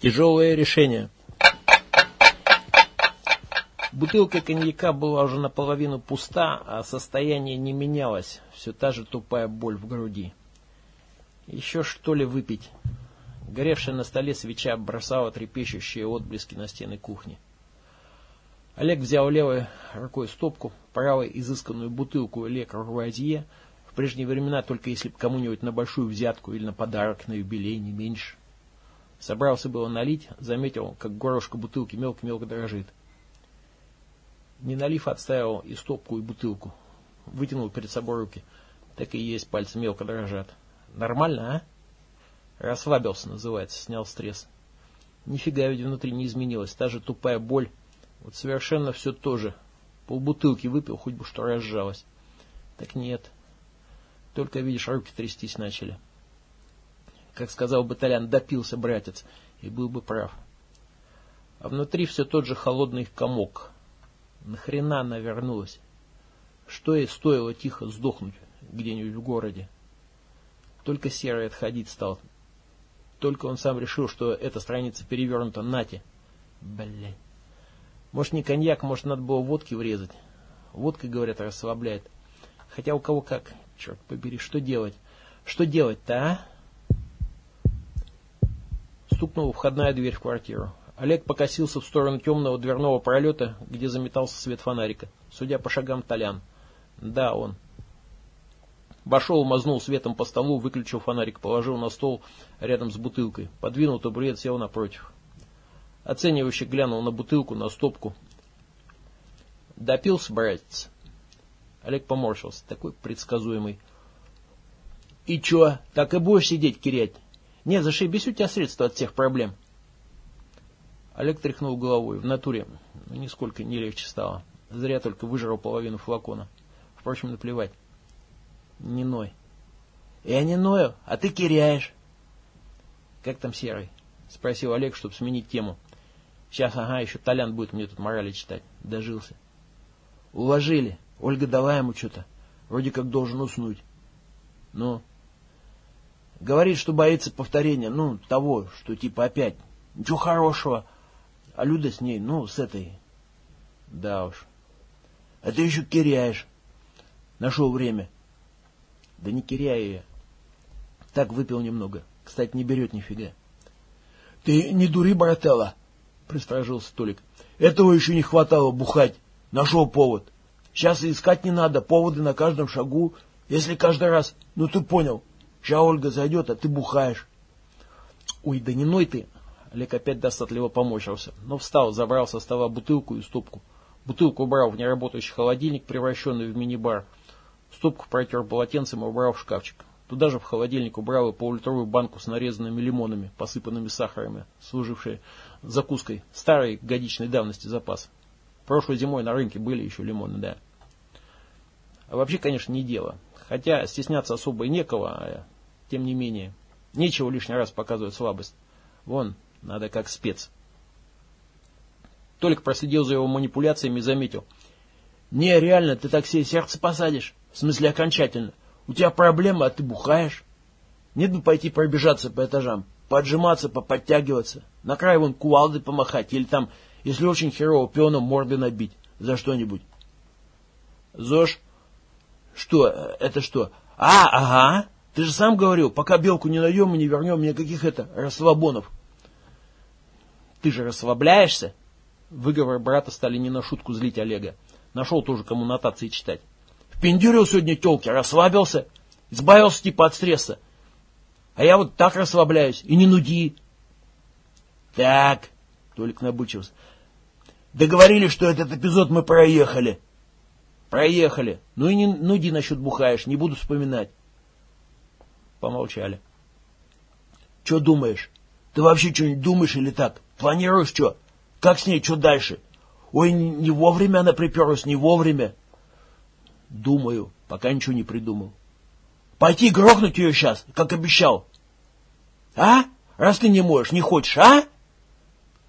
Тяжелое решение. Бутылка коньяка была уже наполовину пуста, а состояние не менялось. Все та же тупая боль в груди. Еще что ли выпить? Горевшая на столе свеча бросала трепещущие отблески на стены кухни. Олег взял левой рукой стопку, правой изысканную бутылку Ле Руазье, в прежние времена только если бы кому-нибудь на большую взятку или на подарок, на юбилей, не меньше. Собрался было налить, заметил, как горлышко бутылки мелко-мелко дрожит. Не налив, отставил и стопку, и бутылку. Вытянул перед собой руки. Так и есть, пальцы мелко дрожат. Нормально, а? Расслабился, называется, снял стресс. Нифига ведь внутри не изменилось, та же тупая боль. Вот совершенно все то же. Полбутылки выпил, хоть бы что разжалось. Так нет. Только, видишь, руки трястись начали. Как сказал Баталян, допился братец, и был бы прав. А внутри все тот же холодный комок. Нахрена она вернулась? Что ей стоило тихо сдохнуть где-нибудь в городе? Только Серый отходить стал. Только он сам решил, что эта страница перевернута нате. Блять. Может не коньяк, может надо было водки врезать. Водка, говорят, расслабляет. Хотя у кого как. Черт побери, что делать? Что делать-то, а? Стукнула входная дверь в квартиру. Олег покосился в сторону темного дверного пролета, где заметался свет фонарика. Судя по шагам Толян. Да, он. Башол мазнул светом по столу, выключил фонарик, положил на стол рядом с бутылкой. Подвинул табурет, сел напротив. Оценивающе глянул на бутылку, на стопку. Допился, братец. Олег поморщился, такой предсказуемый. И чё, так и будешь сидеть кирять? Не, зашибись у тебя средства от всех проблем. Олег тряхнул головой. В натуре нисколько не легче стало. Зря только выжрал половину флакона. Впрочем, наплевать. Не ной. Я не ною, а ты киряешь. Как там Серый? Спросил Олег, чтобы сменить тему. Сейчас, ага, еще Толян будет мне тут морали читать. Дожился. Уложили. Ольга дала ему что-то. Вроде как должен уснуть. Ну? Говорит, что боится повторения. Ну, того, что типа опять. Ничего хорошего. А Люда с ней, ну, с этой. Да уж. А ты еще киряешь. Нашел время. Да не киряю я. Так выпил немного. Кстати, не берет нифига. Ты не дури, брателла, пристражился Толик. Этого еще не хватало бухать. Нашел повод. Сейчас и искать не надо, поводы на каждом шагу. Если каждый раз, ну ты понял, сейчас Ольга зайдет, а ты бухаешь. Ой, да не ной ты. Олег опять достатливо поморщился, но встал, забрал со стола бутылку и стопку. Бутылку убрал в неработающий холодильник, превращенный в мини-бар. Стопку протер полотенцем и убрал в шкафчик. Туда же в холодильник убрал и полулитровую банку с нарезанными лимонами, посыпанными сахарами, служившей закуской. Старой годичной давности запас. Прошлой зимой на рынке были еще лимоны, да. А вообще, конечно, не дело. Хотя стесняться особо и некого, а тем не менее. Нечего лишний раз показывать слабость. Вон, надо как спец. Только проследил за его манипуляциями и заметил. Не, реально, ты так себе сердце посадишь. В смысле, окончательно. У тебя проблема, а ты бухаешь. Нет бы пойти пробежаться по этажам, поджиматься, поподтягиваться, на край вон кувалды помахать, или там, если очень херово, пионом морды набить за что-нибудь. ЗОЖ? Что? Это что? А, ага. Ты же сам говорил, пока белку не найдем и не вернем никаких это, расслабонов. Ты же расслабляешься? Выговоры брата стали не на шутку злить Олега. Нашел тоже кому нотации читать. Впендюрил сегодня телки, расслабился, избавился типа от стресса. А я вот так расслабляюсь, и не нуди. Так, Толик набычился. Договорились, что этот эпизод мы проехали. Проехали. Ну и не нуди насчет бухаешь, не буду вспоминать. Помолчали. Че думаешь? Ты вообще что-нибудь думаешь или так? Планируешь что? Как с ней, что дальше? Ой, не вовремя она приперлась, не вовремя. Думаю, пока ничего не придумал. Пойти грохнуть ее сейчас, как обещал. А? Раз ты не можешь, не хочешь, а?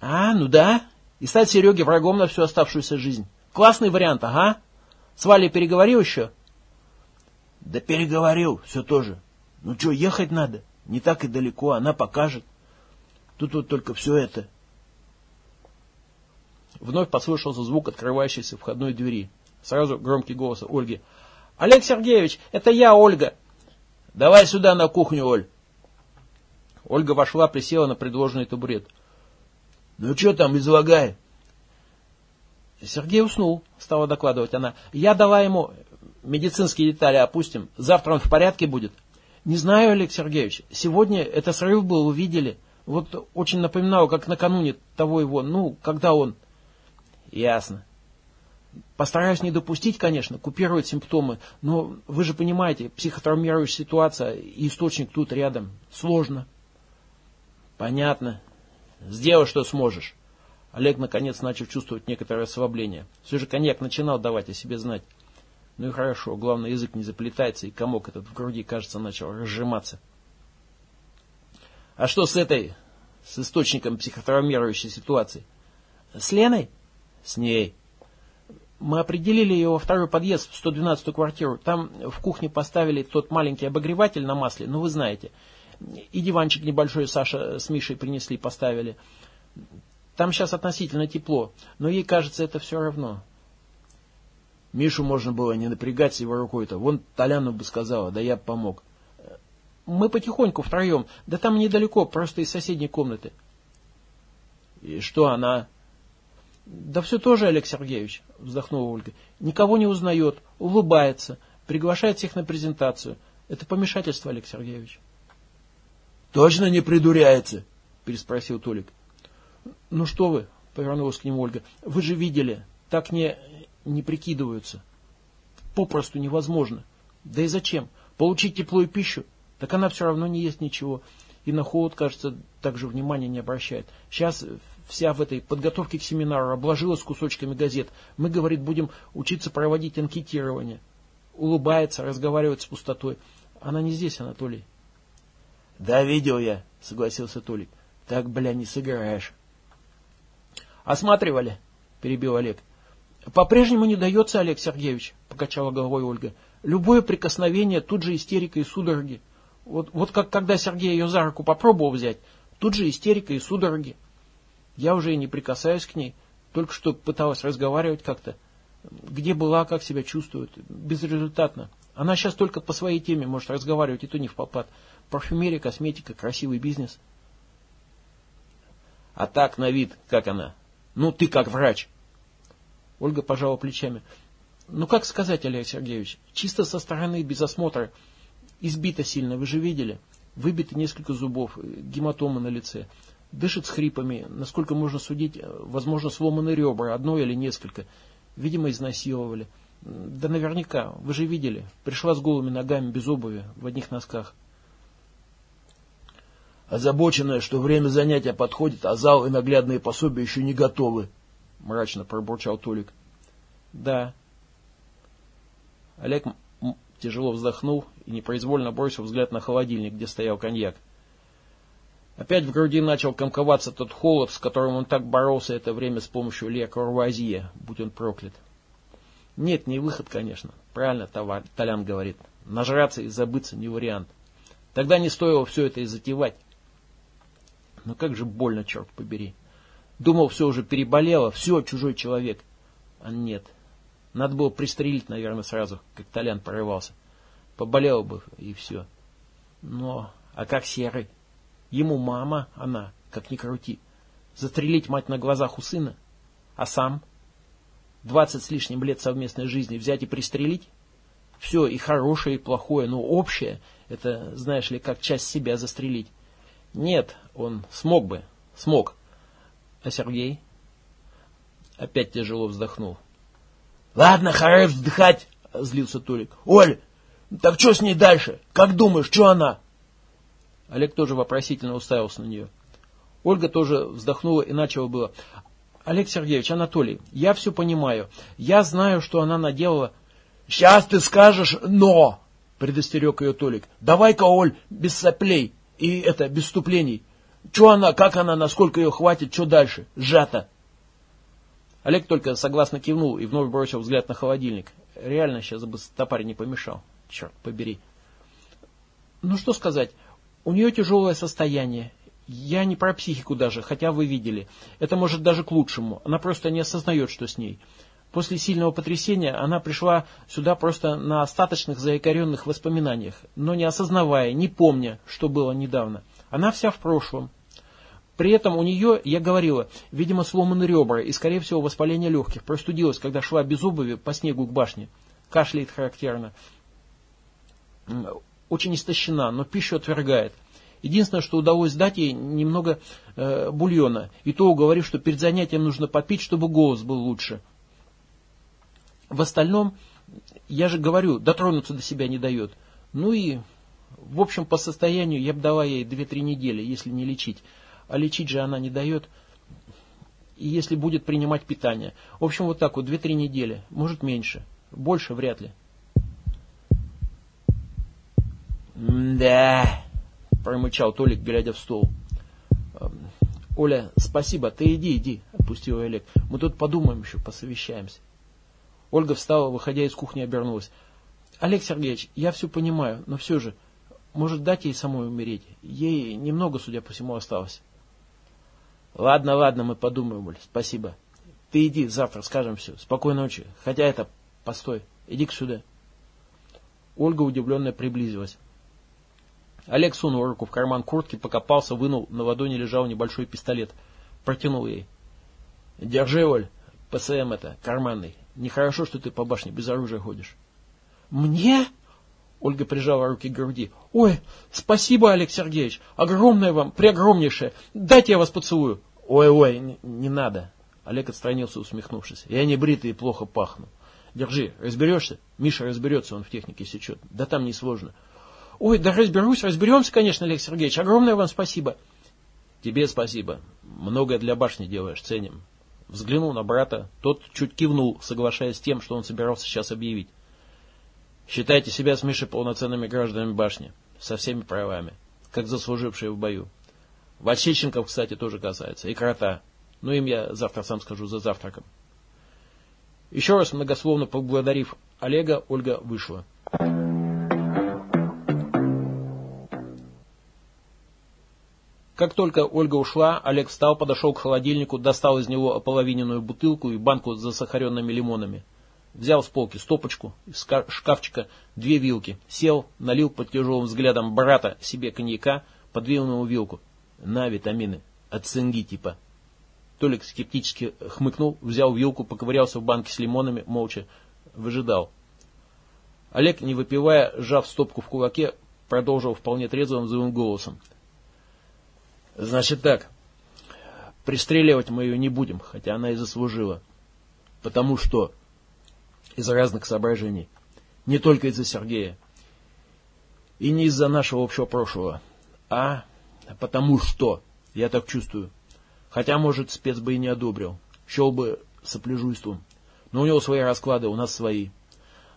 А, ну да. И стать Сереге врагом на всю оставшуюся жизнь. Классный вариант, ага. С Валей переговорил еще? Да переговорил, все тоже. Ну что, ехать надо? Не так и далеко, она покажет. Тут вот только все это. Вновь послышался звук открывающейся входной двери. Сразу громкий голос Ольги. «Олег Сергеевич, это я, Ольга!» «Давай сюда на кухню, Оль!» Ольга вошла, присела на предложенный табурет. «Ну что там, излагай?» Сергей уснул, стала докладывать она. Я дала ему медицинские детали опустим. Завтра он в порядке будет? Не знаю, Олег Сергеевич. Сегодня это срыв был, увидели. Вот очень напоминаю, как накануне того его, ну, когда он... Ясно. Постараюсь не допустить, конечно, купировать симптомы, но вы же понимаете, психотравмирующая ситуация и источник тут рядом. Сложно. Понятно. Сделай, что сможешь. Олег наконец начал чувствовать некоторое ослабление. Все же коньяк начинал давать о себе знать. Ну и хорошо, главное, язык не заплетается, и комок этот в груди, кажется, начал разжиматься. А что с этой, с источником психотравмирующей ситуации? С Леной? С ней. Мы определили ее во второй подъезд, в 112-ю квартиру. Там в кухне поставили тот маленький обогреватель на масле, ну вы знаете. И диванчик небольшой Саша с Мишей принесли, поставили. Там сейчас относительно тепло, но ей кажется это все равно. Мишу можно было не напрягать с его рукой-то. Вон Толяну бы сказала, да я бы помог. Мы потихоньку втроем, да там недалеко, просто из соседней комнаты. И что она? Да все тоже, Олег Сергеевич, вздохнула Ольга. Никого не узнает, улыбается, приглашает всех на презентацию. Это помешательство, Олег Сергеевич. Точно не придуряется? Переспросил Толик. Ну что вы, повернулась к нему Ольга, вы же видели, так не, не прикидываются. Попросту невозможно. Да и зачем? Получить тепло и пищу? Так она все равно не ест ничего. И на холод, кажется, также внимания не обращает. Сейчас вся в этой подготовке к семинару обложилась кусочками газет. Мы, говорит, будем учиться проводить анкетирование. Улыбается, разговаривает с пустотой. Она не здесь, Анатолий. Да, видел я, согласился Толик. Так, бля, не сыграешь. Осматривали, перебил Олег. По-прежнему не дается, Олег Сергеевич, покачала головой Ольга. Любое прикосновение, тут же истерика и судороги. Вот, вот как когда Сергей ее за руку попробовал взять, тут же истерика и судороги. Я уже и не прикасаюсь к ней, только что пыталась разговаривать как-то. Где была, как себя чувствует, безрезультатно. Она сейчас только по своей теме может разговаривать, и то не в попад. Парфюмерия, косметика, красивый бизнес. А так на вид, как она? Ну, ты как врач. Ольга пожала плечами. Ну, как сказать, Олег Сергеевич, чисто со стороны, без осмотра. Избита сильно, вы же видели. Выбиты несколько зубов, гематомы на лице. Дышит с хрипами, насколько можно судить, возможно, сломаны ребра, одно или несколько. Видимо, изнасиловали. Да наверняка, вы же видели. Пришла с голыми ногами, без обуви, в одних носках. Озабоченная, что время занятия подходит, а зал и наглядные пособия еще не готовы, мрачно пробурчал Толик. Да. Олег тяжело вздохнул и непроизвольно бросил взгляд на холодильник, где стоял коньяк. Опять в груди начал комковаться тот холод, с которым он так боролся это время с помощью Ле Курвазье, будь он проклят. Нет, не выход, конечно. Правильно Толян говорит. Нажраться и забыться не вариант. Тогда не стоило все это и затевать. Но как же больно, черт побери. Думал, все уже переболело, все, чужой человек. А нет. Надо было пристрелить, наверное, сразу, как Толян порывался. Поболел бы, и все. Но, а как Серый? Ему мама, она, как ни крути. Застрелить мать на глазах у сына? А сам? Двадцать с лишним лет совместной жизни взять и пристрелить? Все, и хорошее, и плохое, но общее, это, знаешь ли, как часть себя застрелить. Нет, он смог бы, смог. А Сергей? Опять тяжело вздохнул. Ладно, хорош вздыхать, злился Толик. Оль, так что с ней дальше? Как думаешь, что она? Олег тоже вопросительно уставился на нее. Ольга тоже вздохнула и начала было. Олег Сергеевич, Анатолий, я все понимаю. Я знаю, что она наделала... Сейчас ты скажешь «но», предостерег ее Толик. Давай-ка, Оль, без соплей. И это, без вступлений. Че она, как она, насколько ее хватит, что дальше? Сжато. Олег только согласно кивнул и вновь бросил взгляд на холодильник. Реально сейчас бы топарь не помешал. Черт побери. Ну что сказать, у нее тяжелое состояние. Я не про психику даже, хотя вы видели. Это может даже к лучшему. Она просто не осознает, что с ней. После сильного потрясения она пришла сюда просто на остаточных заикаренных воспоминаниях, но не осознавая, не помня, что было недавно. Она вся в прошлом. При этом у нее, я говорила, видимо, сломаны ребра и, скорее всего, воспаление легких. Простудилась, когда шла без обуви по снегу к башне. Кашляет характерно. Очень истощена, но пищу отвергает. Единственное, что удалось дать ей немного э, бульона. И то уговорив, что перед занятием нужно попить, чтобы голос был лучше. В остальном, я же говорю, дотронуться до себя не дает. Ну и, в общем, по состоянию я бы дала ей 2-3 недели, если не лечить. А лечить же она не дает. И если будет принимать питание. В общем, вот так вот, 2-3 недели. Может, меньше. Больше вряд ли. «Да», — промычал Толик, глядя в стол. «Оля, спасибо, ты иди, иди», — отпустил Олег. «Мы тут подумаем еще, посовещаемся». Ольга встала, выходя из кухни, обернулась. «Олег Сергеевич, я все понимаю, но все же, может дать ей самой умереть? Ей немного, судя по всему, осталось». «Ладно, ладно, мы подумаем, Оль, спасибо. Ты иди, завтра скажем все. Спокойной ночи. Хотя это... Постой, иди-ка сюда». Ольга удивленно приблизилась. Олег сунул руку в карман куртки, покопался, вынул, на ладони лежал небольшой пистолет. Протянул ей. «Держи, Оль, ПСМ это, карманный. Нехорошо, что ты по башне без оружия ходишь. Мне? Ольга прижала руки к груди. Ой, спасибо, Олег Сергеевич. Огромное вам, преогромнейшее. Дайте я вас поцелую. Ой-ой, не, не надо. Олег отстранился, усмехнувшись. Я не бритый и плохо пахну. Держи, разберешься? Миша разберется, он в технике сечет. Да там не сложно. Ой, да разберусь, разберемся, конечно, Олег Сергеевич. Огромное вам спасибо. Тебе спасибо. Многое для башни делаешь, ценим. Взглянул на брата, тот чуть кивнул, соглашаясь с тем, что он собирался сейчас объявить. Считайте себя с Мишей полноценными гражданами башни, со всеми правами, как заслужившие в бою. Васильченков, кстати, тоже касается, и крота. Но им я завтра сам скажу за завтраком. Еще раз многословно поблагодарив Олега, Ольга вышла. Как только Ольга ушла, Олег встал, подошел к холодильнику, достал из него ополовиненную бутылку и банку с засахаренными лимонами. Взял с полки стопочку, из шкафчика две вилки, сел, налил под тяжелым взглядом брата себе коньяка, подвинул ему вилку. На, витамины, от цинги типа. Толик скептически хмыкнул, взял вилку, поковырялся в банке с лимонами, молча выжидал. Олег, не выпивая, сжав стопку в кулаке, продолжил вполне трезвым злым голосом. — Значит так, пристреливать мы ее не будем, хотя она и заслужила. Потому что из разных соображений. Не только из-за Сергея. И не из-за нашего общего прошлого. А потому что, я так чувствую. Хотя, может, спец бы и не одобрил. Счел бы сопляжуйством. Но у него свои расклады, у нас свои.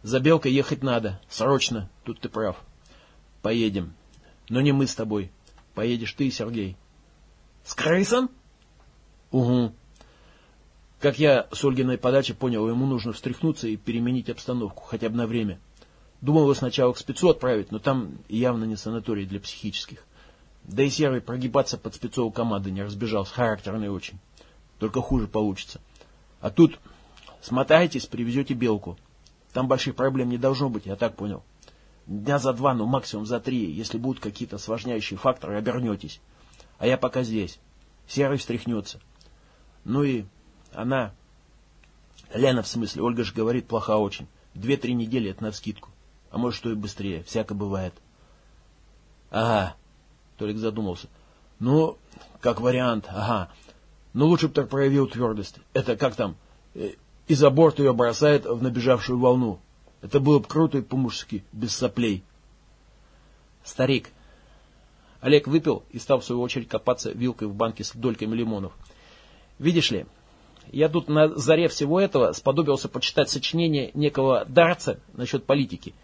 За Белкой ехать надо. Срочно. Тут ты прав. Поедем. Но не мы с тобой. Поедешь ты и Сергей. С крысом? Угу. Как я с Ольгиной подачи понял, ему нужно встряхнуться и переменить обстановку, хотя бы на время. Думал его сначала к спецу отправить, но там явно не санаторий для психических. Да и Серый прогибаться под спецову команды не разбежался, характерный очень. Только хуже получится. А тут смотаетесь, привезете белку. Там больших проблем не должно быть, я так понял. Дня за два, ну максимум за три, если будут какие-то осложняющие факторы, обернетесь. А я пока здесь. Серый встряхнется. Ну и она... Лена, в смысле, Ольга же говорит, плоха очень. Две-три недели это навскидку. А может, что и быстрее. Всяко бывает. Ага. Толик задумался. Ну, как вариант, ага. Но ну, лучше бы так проявил твердость. Это как там? Э, и за борт ее бросает в набежавшую волну. Это было бы круто и по-мужски, без соплей. Старик, Олег выпил и стал в свою очередь копаться вилкой в банке с дольками лимонов. Видишь ли, я тут на заре всего этого сподобился почитать сочинение некого Дарца насчет политики,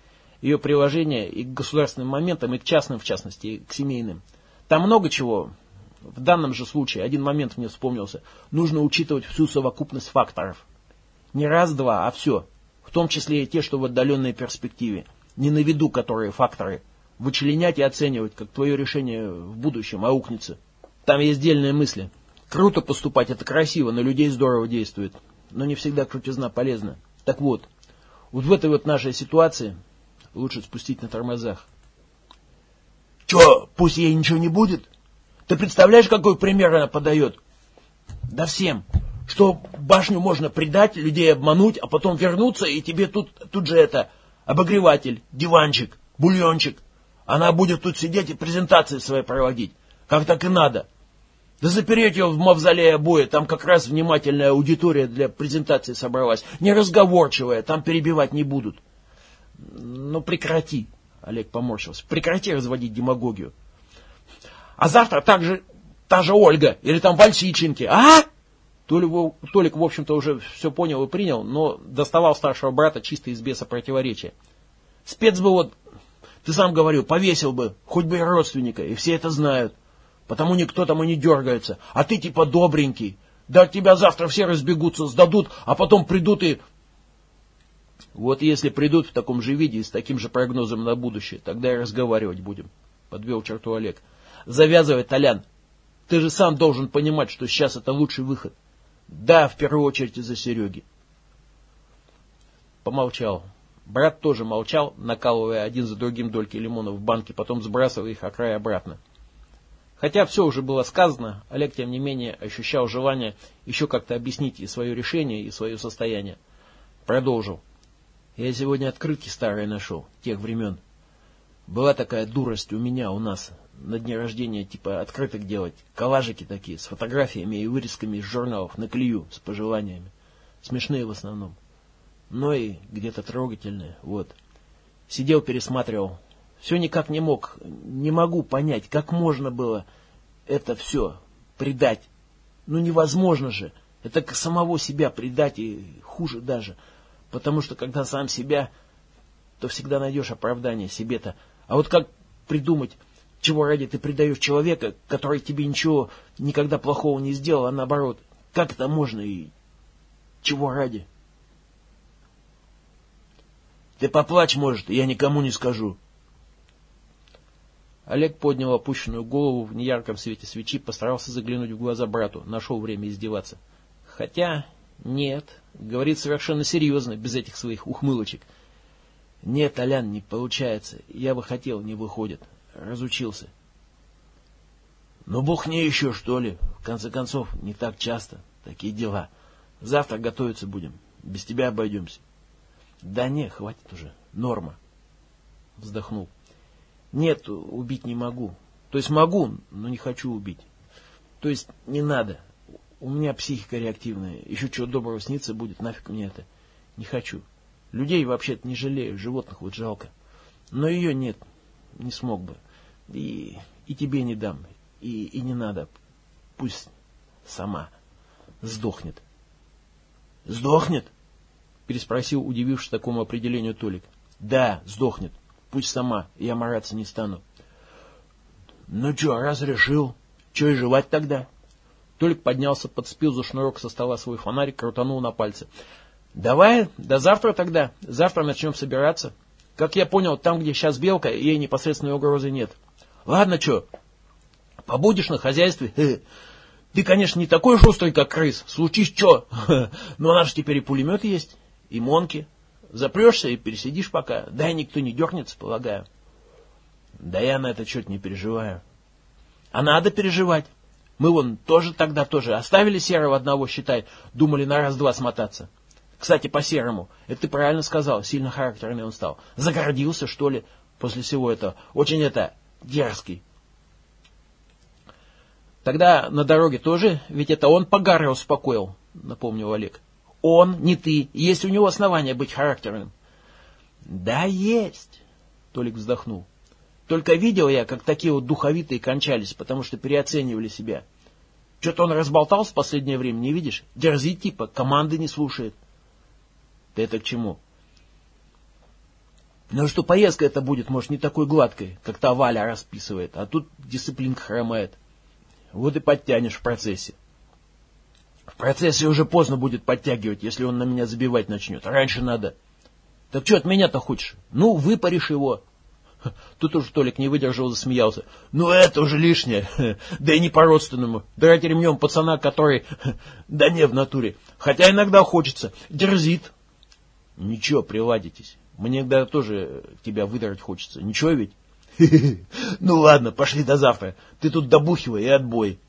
ее приложения и к государственным моментам, и к частным в частности, и к семейным. Там много чего. В данном же случае один момент мне вспомнился. Нужно учитывать всю совокупность факторов. Не раз-два, а все. В том числе и те, что в отдаленной перспективе. Не на виду которые факторы – вычленять и оценивать, как твое решение в будущем аукнется. Там есть дельные мысли. Круто поступать, это красиво, на людей здорово действует. Но не всегда крутизна полезна. Так вот, вот в этой вот нашей ситуации лучше спустить на тормозах. Че, пусть ей ничего не будет? Ты представляешь, какой пример она подает? Да всем. Что башню можно предать, людей обмануть, а потом вернуться, и тебе тут, тут же это, обогреватель, диванчик, бульончик. Она будет тут сидеть и презентации свои проводить. Как так и надо. Да запереть ее в мавзолее обои, там как раз внимательная аудитория для презентации собралась. Неразговорчивая, там перебивать не будут. Ну прекрати, Олег поморщился, прекрати разводить демагогию. А завтра также та же Ольга или там Вальсиченки, а? Толик, Толик, в общем-то, уже все понял и принял, но доставал старшего брата чисто из беса противоречия. Спец бы вот, ты сам говорил, повесил бы, хоть бы и родственника, и все это знают. Потому никто там и не дергается. А ты типа добренький. Да от тебя завтра все разбегутся, сдадут, а потом придут и... Вот если придут в таком же виде и с таким же прогнозом на будущее, тогда и разговаривать будем. Подвел черту Олег. Завязывай, Толян. Ты же сам должен понимать, что сейчас это лучший выход. Да, в первую очередь из-за Сереги. Помолчал. Брат тоже молчал, накалывая один за другим дольки лимона в банке, потом сбрасывая их о обратно. Хотя все уже было сказано, Олег, тем не менее, ощущал желание еще как-то объяснить и свое решение, и свое состояние. Продолжил. Я сегодня открытки старые нашел, тех времен. Была такая дурость у меня, у нас, на дне рождения, типа, открыток делать. Коллажики такие, с фотографиями и вырезками из журналов, наклею, с пожеланиями. Смешные в основном. Но и где-то трогательные, вот. Сидел, пересматривал, все никак не мог, не могу понять, как можно было это все предать. Ну невозможно же. Это к самого себя предать и хуже даже. Потому что когда сам себя, то всегда найдешь оправдание себе-то. А вот как придумать, чего ради ты предаешь человека, который тебе ничего никогда плохого не сделал, а наоборот, как это можно и чего ради? Ты поплачь, может, я никому не скажу. Олег поднял опущенную голову в неярком свете свечи, постарался заглянуть в глаза брату, нашел время издеваться. Хотя, нет, говорит совершенно серьезно, без этих своих ухмылочек. Нет, Алян, не получается. Я бы хотел, не выходит. Разучился. Ну, бог не еще, что ли. В конце концов, не так часто. Такие дела. Завтра готовиться будем. Без тебя обойдемся. Да не, хватит уже. Норма. Вздохнул. Нет, убить не могу. То есть могу, но не хочу убить. То есть не надо. У меня психика реактивная. Еще чего доброго снится будет, нафиг мне это. Не хочу. Людей вообще-то не жалею, животных вот жалко. Но ее нет, не смог бы. И, и тебе не дам. И, и не надо. Пусть сама сдохнет. Сдохнет? Переспросил, удивившись такому определению Толик. Да, сдохнет. Пусть сама, я мараться не стану. Ну что, раз решил, что и жевать тогда? Толик поднялся, подспил за шнурок со стола свой фонарик, крутанул на пальце. Давай, до завтра тогда. Завтра начнем собираться. Как я понял, там, где сейчас белка, ей непосредственной угрозы нет. Ладно, что, побудешь на хозяйстве? Ты, конечно, не такой шустрый, как крыс. Случись что. Но у нас же теперь и пулемет есть, и монки. Запрешься и пересидишь пока. Да и никто не дернется, полагаю. Да я на это что-то не переживаю. А надо переживать. Мы вон тоже тогда тоже оставили Серого одного, считай, думали на раз-два смотаться. Кстати, по Серому, это ты правильно сказал, сильно характерный он стал. Загордился, что ли, после всего этого. Очень это, дерзкий. Тогда на дороге тоже, ведь это он Погары успокоил, напомнил Олег. Он, не ты. Есть у него основания быть характерным. Да, есть. Толик вздохнул. Только видел я, как такие вот духовитые кончались, потому что переоценивали себя. Что-то он разболтался в последнее время, не видишь? Дерзит типа, команды не слушает. Ты это к чему? Ну что поездка это будет, может, не такой гладкой, как та Валя расписывает, а тут дисциплинка хромает. Вот и подтянешь в процессе. В процессе уже поздно будет подтягивать, если он на меня забивать начнет. Раньше надо. Так что от меня-то хочешь? Ну, выпаришь его. Тут уж Толик не выдержал, засмеялся. Ну это уже лишнее. Да и не по-родственному. Драть ремнем пацана, который... Да не в натуре. Хотя иногда хочется. Дерзит. Ничего, приладитесь. Мне иногда тоже тебя выдрать хочется. Ничего ведь? Ну ладно, пошли до завтра. Ты тут добухивай и отбой.